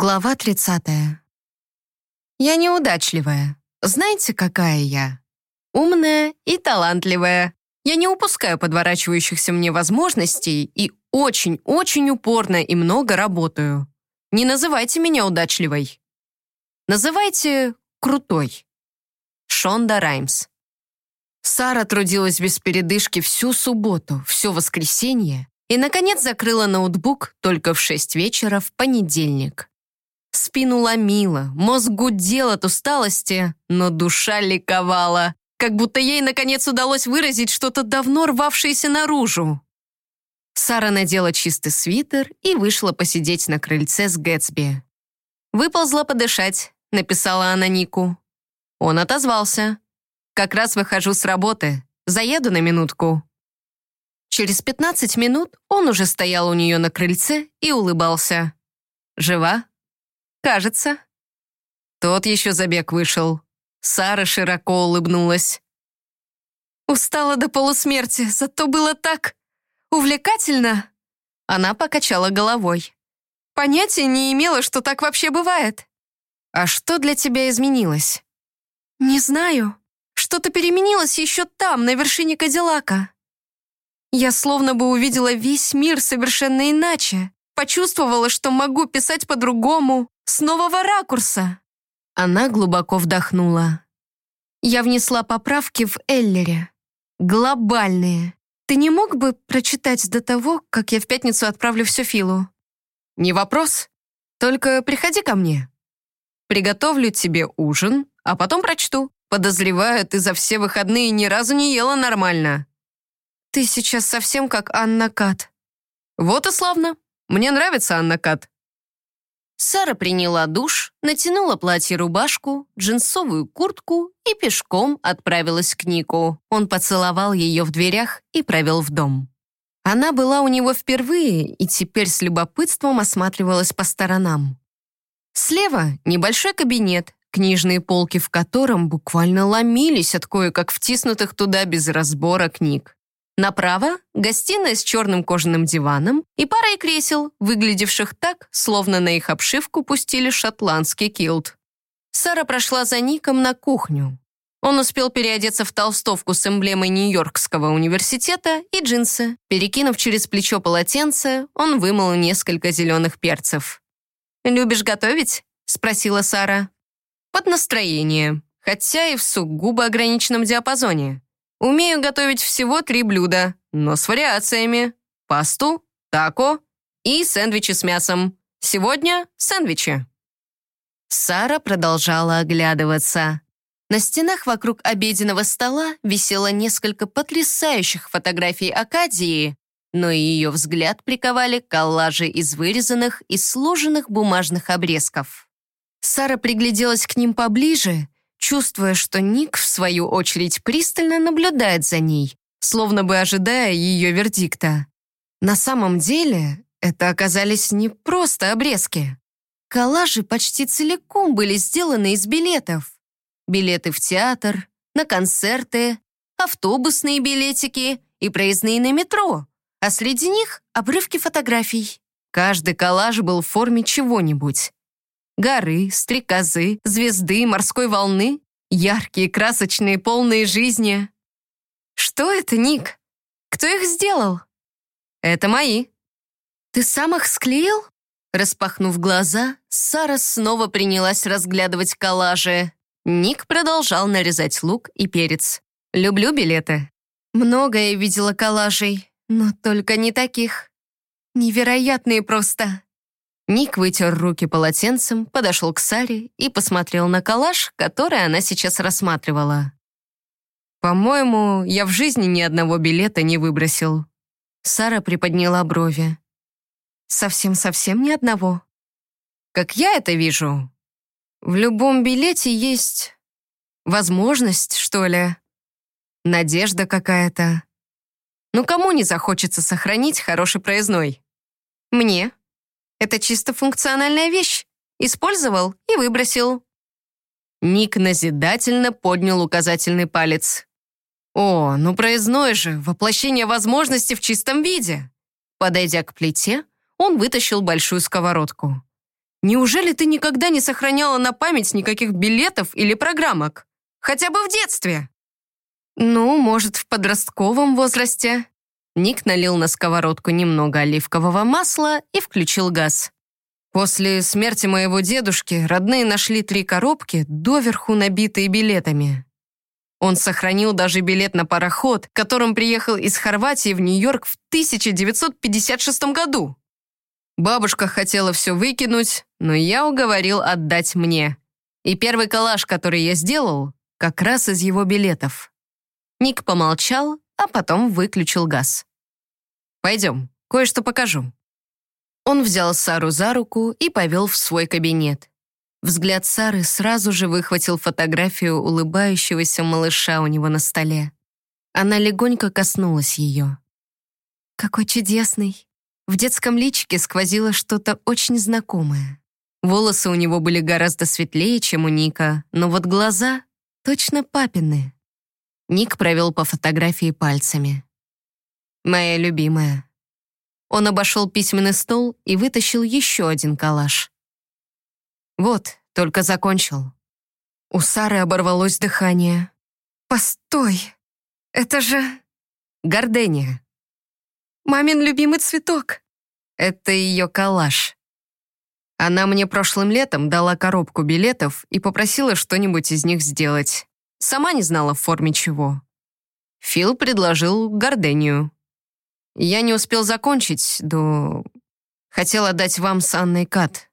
Глава 30. Я неудачливая. Знаете, какая я? Умная и талантливая. Я не упускаю подворачивающихся мне возможностей и очень-очень упорно и много работаю. Не называйте меня удачливой. Называйте крутой. Шонда Раймс. Сара трудилась без передышки всю субботу, все воскресенье и, наконец, закрыла ноутбук только в 6 вечера в понедельник. Спину ломило, мозг гудел от усталости, но душа ликовала, как будто ей, наконец, удалось выразить что-то давно рвавшееся наружу. Сара надела чистый свитер и вышла посидеть на крыльце с Гэтсби. «Выползла подышать», — написала она Нику. Он отозвался. «Как раз выхожу с работы. Заеду на минутку». Через 15 минут он уже стоял у нее на крыльце и улыбался. «Жива?» «Кажется». Тот еще забег вышел. Сара широко улыбнулась. «Устала до полусмерти, зато было так увлекательно!» Она покачала головой. «Понятия не имела, что так вообще бывает». «А что для тебя изменилось?» «Не знаю. Что-то переменилось еще там, на вершине Кадиллака. Я словно бы увидела весь мир совершенно иначе, почувствовала, что могу писать по-другому, с нового ракурса. Она глубоко вдохнула. Я внесла поправки в Эллере. Глобальные. Ты не мог бы прочитать до того, как я в пятницу отправлю все Филу? Не вопрос. Только приходи ко мне. Приготовлю тебе ужин, а потом прочту. Подозреваю, ты за все выходные ни разу не ела нормально. Ты сейчас совсем как Анна Кат. Вот и славно. Мне нравится Анна Кат. Сара приняла душ, натянула платье-рубашку, джинсовую куртку и пешком отправилась к Нику. Он поцеловал ее в дверях и провел в дом. Она была у него впервые и теперь с любопытством осматривалась по сторонам. Слева небольшой кабинет, книжные полки в котором буквально ломились от кое-как втиснутых туда без разбора книг. Направо — гостиная с черным кожаным диваном и парой кресел, выглядевших так, словно на их обшивку пустили шотландский килт. Сара прошла за Ником на кухню. Он успел переодеться в толстовку с эмблемой Нью-Йоркского университета и джинсы. Перекинув через плечо полотенце, он вымыл несколько зеленых перцев. «Любишь готовить?» — спросила Сара. «Под настроение, хотя и в сугубо ограниченном диапазоне. Умею готовить всего три блюда, но с вариациями. Пасту, тако и сэндвичи с мясом. Сегодня сэндвичи. Сара продолжала оглядываться. На стенах вокруг обеденного стола висело несколько потрясающих фотографий Акадии, но ее взгляд приковали коллажи из вырезанных и сложенных бумажных обрезков. Сара пригляделась к ним поближе чувствуя, что Ник, в свою очередь, пристально наблюдает за ней, словно бы ожидая ее вердикта. На самом деле, это оказались не просто обрезки. Коллажи почти целиком были сделаны из билетов. Билеты в театр, на концерты, автобусные билетики и проездные на метро, а среди них обрывки фотографий. Каждый коллаж был в форме чего-нибудь. Горы, стрекозы, звезды, морской волны. Яркие, красочные, полные жизни. Что это, Ник? Кто их сделал? Это мои. Ты сам их склеил? Распахнув глаза, Сара снова принялась разглядывать коллажи. Ник продолжал нарезать лук и перец. «Люблю билеты». Многое видела коллажей, но только не таких. Невероятные просто. Ник вытер руки полотенцем, подошел к Саре и посмотрел на коллаж, который она сейчас рассматривала. «По-моему, я в жизни ни одного билета не выбросил». Сара приподняла брови. «Совсем-совсем ни одного?» «Как я это вижу, в любом билете есть возможность, что ли, надежда какая-то. Ну кому не захочется сохранить хороший проездной? Мне, это чисто функциональная вещь. Использовал и выбросил». Ник назидательно поднял указательный палец. «О, ну проездной же, воплощение возможности в чистом виде!» Подойдя к плите, он вытащил большую сковородку. Неужели ты никогда не сохраняла на память никаких билетов или программок? Хотя бы в детстве?» «Ну, может, в подростковом возрасте». Ник налил на сковородку немного оливкового масла и включил газ. После смерти моего дедушки родные нашли три коробки, доверху набитые билетами. Он сохранил даже билет на пароход, которым приехал из Хорватии в Нью-Йорк в 1956 году. Бабушка хотела все выкинуть, но я уговорил отдать мне. И первый коллаж, который я сделал, как раз из его билетов. Ник помолчал, а потом выключил газ. «Пойдем, кое-что покажу». Он взял Сару за руку и повел в свой кабинет. Взгляд Сары сразу же выхватил фотографию улыбающегося малыша у него на столе. Она легонько коснулась ее. «Какой чудесный!» В детском личике сквозило что-то очень знакомое. Волосы у него были гораздо светлее, чем у Ника, но вот глаза точно папины. Ник провел по фотографии пальцами. «Моя любимая», он обошел письменный стол и вытащил еще один коллаж. «Вот, только закончил». У Сары оборвалось дыхание. «Постой! Это же...» «Гордения». «Мамин любимый цветок». «Это ее коллаж». Она мне прошлым летом дала коробку билетов и попросила что-нибудь из них сделать. Сама не знала в форме чего. Фил предложил гордению. Я не успел закончить, до... Хотел отдать вам с Анной Кат.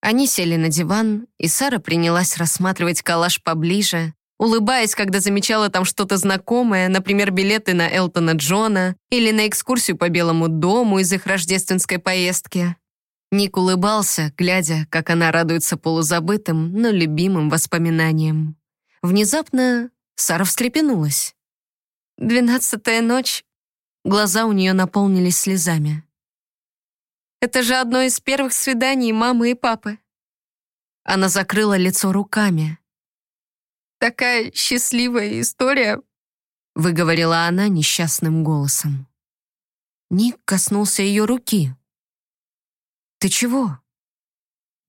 Они сели на диван, и Сара принялась рассматривать коллаж поближе, улыбаясь, когда замечала там что-то знакомое, например, билеты на Элтона Джона или на экскурсию по Белому дому из их рождественской поездки. Ник улыбался, глядя, как она радуется полузабытым, но любимым воспоминаниям. Внезапно Сара встрепенулась. «Двенадцатая ночь Глаза у нее наполнились слезами. «Это же одно из первых свиданий мамы и папы». Она закрыла лицо руками. «Такая счастливая история», — выговорила она несчастным голосом. Ник коснулся ее руки. «Ты чего?»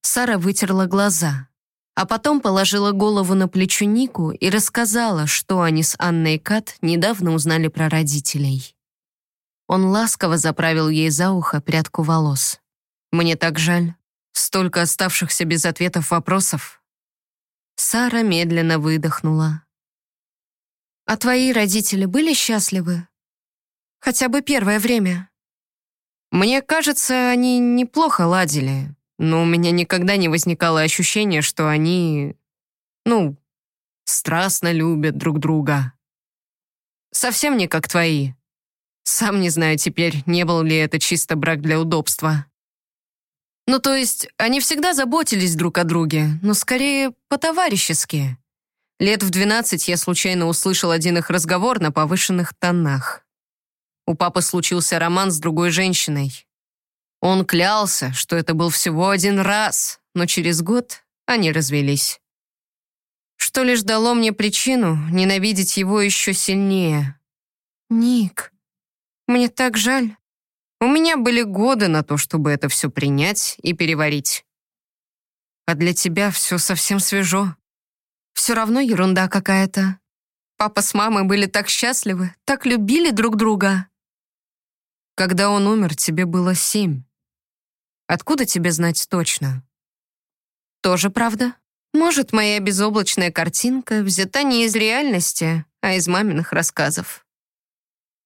Сара вытерла глаза, а потом положила голову на плечо Нику и рассказала, что они с Анной и Кат недавно узнали про родителей. Он ласково заправил ей за ухо прядку волос. «Мне так жаль. Столько оставшихся без ответов вопросов». Сара медленно выдохнула. «А твои родители были счастливы? Хотя бы первое время?» «Мне кажется, они неплохо ладили, но у меня никогда не возникало ощущения, что они, ну, страстно любят друг друга. Совсем не как твои. Сам не знаю теперь, не был ли это чисто брак для удобства. Ну, то есть, они всегда заботились друг о друге, но скорее по-товарищески. Лет в 12 я случайно услышал один их разговор на повышенных тонах. У папы случился роман с другой женщиной. Он клялся, что это был всего один раз, но через год они развелись. Что лишь дало мне причину ненавидеть его еще сильнее. «Ник», мне так жаль. У меня были годы на то, чтобы это все принять и переварить. А для тебя все совсем свежо. Все равно ерунда какая-то. Папа с мамой были так счастливы, так любили друг друга. Когда он умер, тебе было семь. Откуда тебе знать точно? Тоже правда? Может, моя безоблачная картинка взята не из реальности, а из маминых рассказов.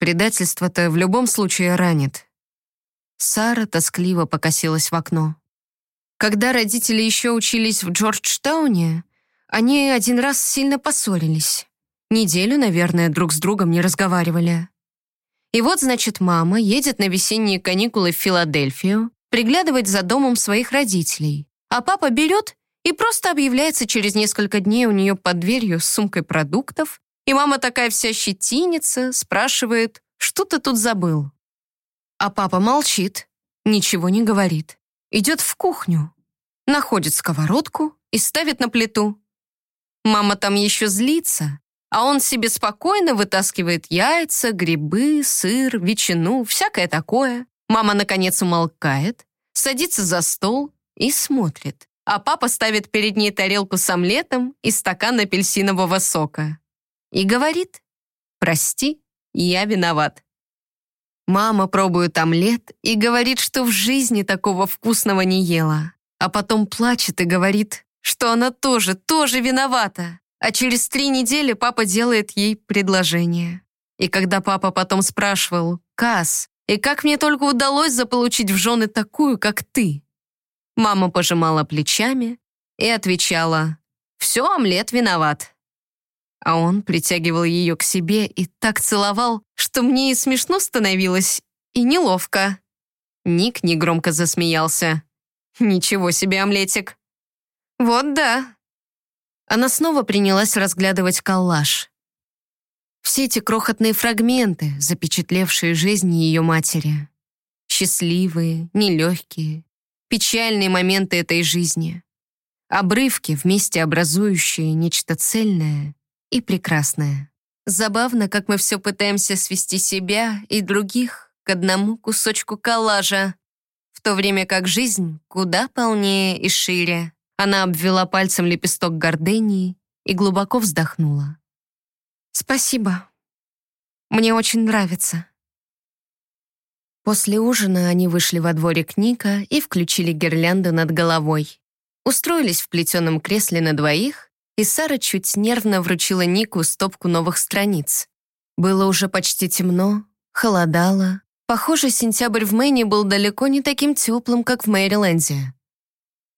Предательство-то в любом случае ранит. Сара тоскливо покосилась в окно. Когда родители еще учились в Джорджтауне, они один раз сильно поссорились. Неделю, наверное, друг с другом не разговаривали. И вот, значит, мама едет на весенние каникулы в Филадельфию, приглядывать за домом своих родителей. А папа берет и просто объявляется через несколько дней у нее под дверью с сумкой продуктов и мама такая вся щетинится, спрашивает, что ты тут забыл? А папа молчит, ничего не говорит. Идет в кухню, находит сковородку и ставит на плиту. Мама там еще злится, а он себе спокойно вытаскивает яйца, грибы, сыр, ветчину, всякое такое. Мама, наконец, умолкает, садится за стол, и смотрит. А папа ставит перед ней тарелку с омлетом и стакан апельсинового сока. И говорит, «Прости, я виноват». Мама пробует омлет и говорит, что в жизни такого вкусного не ела. А потом плачет и говорит, что она тоже, тоже виновата. А через три недели папа делает ей предложение. И когда папа потом спрашивал, «Кас, и как мне только удалось заполучить в жены такую, как ты?» Мама пожимала плечами и отвечала, «Все, омлет виноват». А он притягивал ее к себе и так целовал, что мне и смешно становилось, и неловко. Ник негромко засмеялся. «Ничего себе, омлетик!» «Вот да!» Она снова принялась разглядывать коллаж. Все эти крохотные фрагменты, запечатлевшие жизнь ее матери. Счастливые, нелегкие, печальные моменты этой жизни. Обрывки, вместе образующие нечто цельное и прекрасное. Забавно, как мы все пытаемся свести себя и других к одному кусочку коллажа, в то время как жизнь куда полнее и шире. Она обвела пальцем лепесток гордении и глубоко вздохнула. «Спасибо. Мне очень нравится». После ужина они вышли во дворик Ника и включили гирлянду над головой. Устроились в плетеном кресле на двоих, и Сара чуть нервно вручила Нику стопку новых страниц. Было уже почти темно, холодало. Похоже, сентябрь в Мэне был далеко не таким теплым, как в Мэриленде.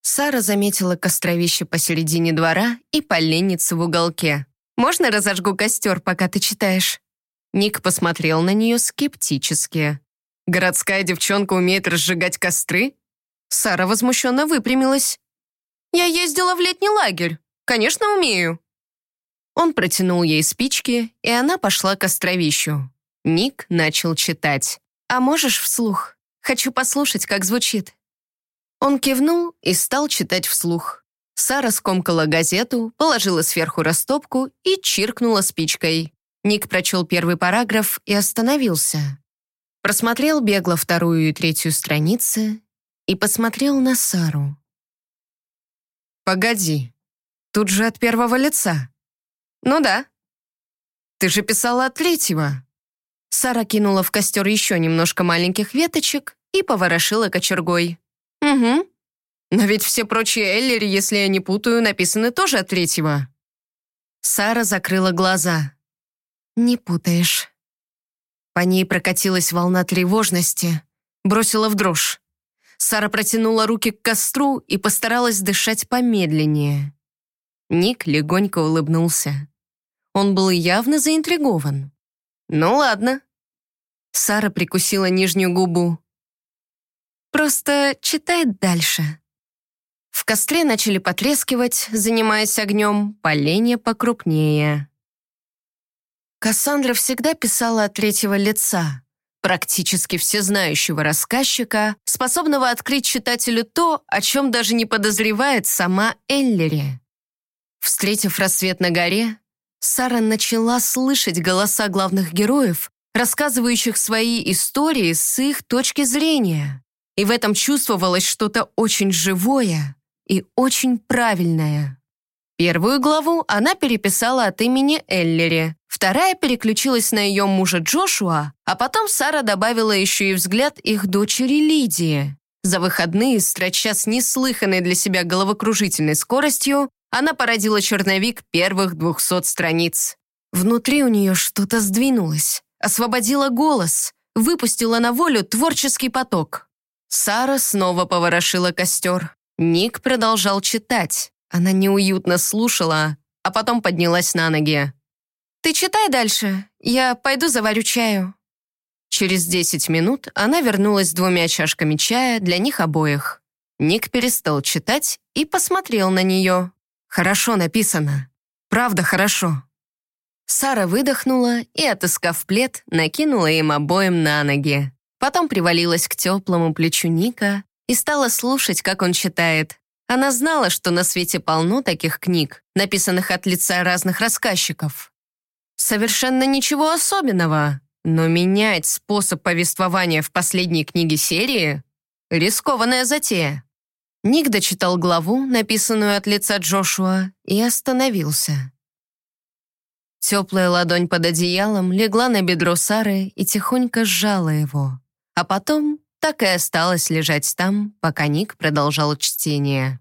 Сара заметила костровище посередине двора и поленницу в уголке. «Можно разожгу костер, пока ты читаешь?» Ник посмотрел на нее скептически. «Городская девчонка умеет разжигать костры?» Сара возмущенно выпрямилась. «Я ездила в летний лагерь. Конечно, умею». Он протянул ей спички, и она пошла к костровищу. Ник начал читать. «А можешь вслух? Хочу послушать, как звучит». Он кивнул и стал читать вслух. Сара скомкала газету, положила сверху растопку и чиркнула спичкой. Ник прочел первый параграф и остановился. Просмотрел бегло вторую и третью страницы и посмотрел на Сару. «Погоди, тут же от первого лица». «Ну да». «Ты же писала от третьего». Сара кинула в костер еще немножко маленьких веточек и поворошила кочергой. «Угу. Но ведь все прочие Эллери, если я не путаю, написаны тоже от третьего». Сара закрыла глаза. «Не путаешь». По ней прокатилась волна тревожности, бросила в дрожь. Сара протянула руки к костру и постаралась дышать помедленнее. Ник легонько улыбнулся. Он был явно заинтригован. «Ну ладно». Сара прикусила нижнюю губу. Просто читай дальше». В костре начали потрескивать, занимаясь огнем, поленья покрупнее. Кассандра всегда писала от третьего лица, практически всезнающего рассказчика, способного открыть читателю то, о чем даже не подозревает сама Эллери. Встретив рассвет на горе, Сара начала слышать голоса главных героев, рассказывающих свои истории с их точки зрения и в этом чувствовалось что-то очень живое и очень правильное. Первую главу она переписала от имени Эллери, вторая переключилась на ее мужа Джошуа, а потом Сара добавила еще и взгляд их дочери Лидии. За выходные, строча с неслыханной для себя головокружительной скоростью, она породила черновик первых двухсот страниц. Внутри у нее что-то сдвинулось, освободила голос, выпустила на волю творческий поток. Сара снова поворошила костер. Ник продолжал читать. Она неуютно слушала, а потом поднялась на ноги. «Ты читай дальше, я пойду заварю чаю». Через 10 минут она вернулась с двумя чашками чая для них обоих. Ник перестал читать и посмотрел на нее. «Хорошо написано. Правда хорошо». Сара выдохнула и, отыскав плед, накинула им обоим на ноги. Потом привалилась к теплому плечу Ника и стала слушать, как он читает. Она знала, что на свете полно таких книг, написанных от лица разных рассказчиков. Совершенно ничего особенного, но менять способ повествования в последней книге серии — рискованная затея. Ник дочитал главу, написанную от лица Джошуа, и остановился. Теплая ладонь под одеялом легла на бедро Сары и тихонько сжала его, а потом так и осталась лежать там, пока Ник продолжал чтение.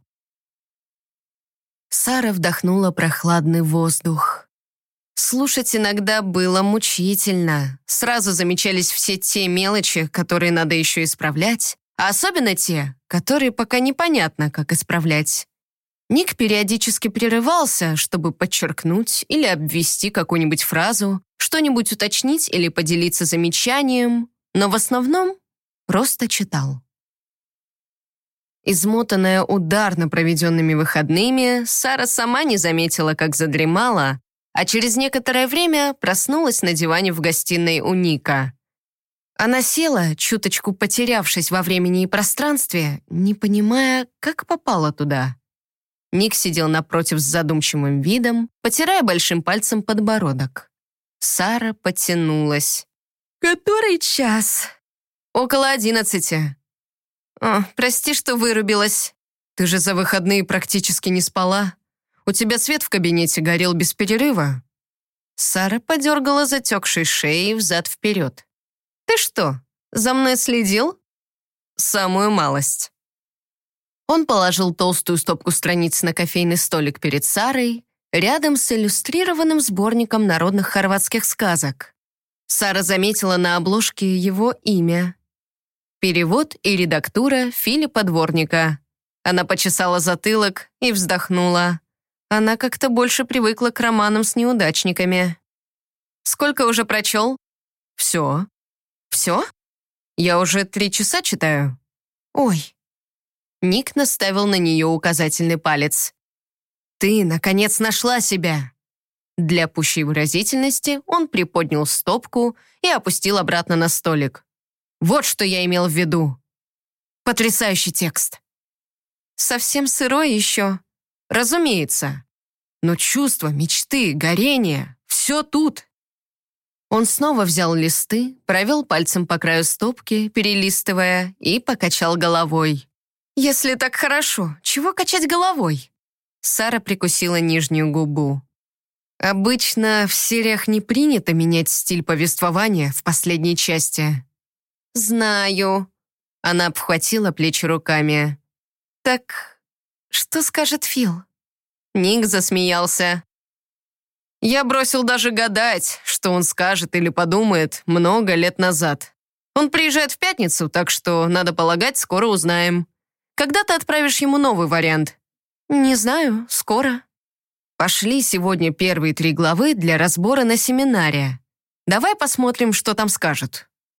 Сара вдохнула прохладный воздух. Слушать иногда было мучительно. Сразу замечались все те мелочи, которые надо еще исправлять, а особенно те, которые пока непонятно, как исправлять. Ник периодически прерывался, чтобы подчеркнуть или обвести какую-нибудь фразу, что-нибудь уточнить или поделиться замечанием, но в основном просто читал. Измотанная ударно проведенными выходными, Сара сама не заметила, как задремала, а через некоторое время проснулась на диване в гостиной у Ника. Она села, чуточку потерявшись во времени и пространстве, не понимая, как попала туда. Ник сидел напротив с задумчивым видом, потирая большим пальцем подбородок. Сара потянулась. «Который час?» «Около одиннадцати». «О, прости, что вырубилась. Ты же за выходные практически не спала. У тебя свет в кабинете горел без перерыва». Сара подергала затекшей шеей взад-вперед. «Ты что, за мной следил?» «Самую малость». Он положил толстую стопку страниц на кофейный столик перед Сарой, рядом с иллюстрированным сборником народных хорватских сказок. Сара заметила на обложке его имя. Перевод и редактура Филиппа Дворника. Она почесала затылок и вздохнула. Она как-то больше привыкла к романам с неудачниками. «Сколько уже прочел?» «Все». «Все? Я уже три часа читаю». «Ой, Ник наставил на нее указательный палец. «Ты, наконец, нашла себя!» Для пущей выразительности он приподнял стопку и опустил обратно на столик. «Вот что я имел в виду!» Потрясающий текст. Совсем сырой еще. Разумеется. Но чувства, мечты, горение — все тут. Он снова взял листы, провел пальцем по краю стопки, перелистывая, и покачал головой. «Если так хорошо, чего качать головой?» Сара прикусила нижнюю губу. «Обычно в сериях не принято менять стиль повествования в последней части». «Знаю». Она обхватила плечи руками. «Так что скажет Фил?» Ник засмеялся. «Я бросил даже гадать, что он скажет или подумает много лет назад. Он приезжает в пятницу, так что, надо полагать, скоро узнаем». Когда ты отправишь ему новый вариант? Не знаю, скоро. Пошли сегодня первые три главы для разбора на семинаре. Давай посмотрим, что там скажут.